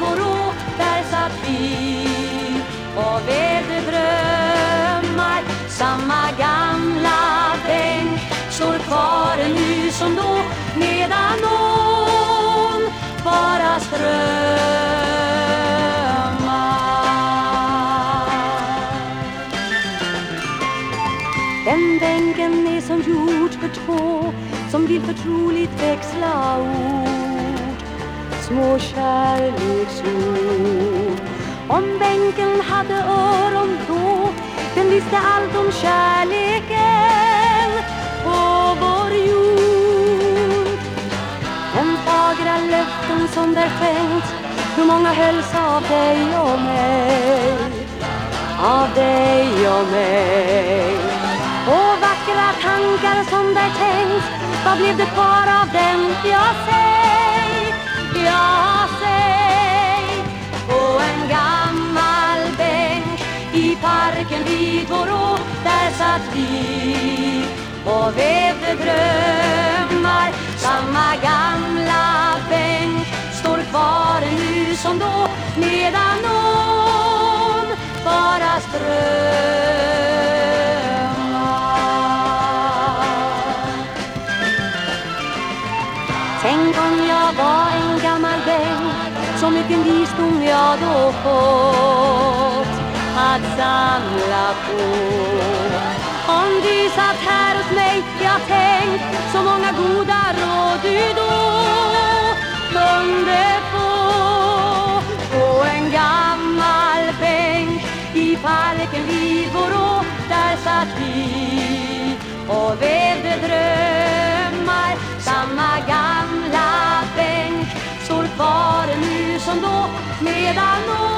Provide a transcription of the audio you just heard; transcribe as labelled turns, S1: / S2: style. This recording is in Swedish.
S1: Borås, där satt vi och vävde drömmar. Samma gamla bänk står kvar nu som då, medan någon bara strömmar. Den bänken är som gjord för två, som vill förtroligt växla ord små kärleksord Om bänken hade öron då den visste allt om kärleken på vår jord De fagra löften som där skänkts hur många hölls av dig och mig av dig och mig Och vackra tankar som där tänkts Vad blev det kvar av dem? jag sett? Marken vid vår å Där satt vi och vävde drömmar. Samma gamla bänk står kvar nu som då Medan någon bara strömmar Tänk om jag var en gammal bänk Så mycken visdom jag då får att samla på. Om du satt här hos mig, jag tänk så många goda råd du då kunde få. På en gammal bänk i parken vid vår å Där satt vi och vävde drömmar. Samma gamla bänk står kvar nu som då medan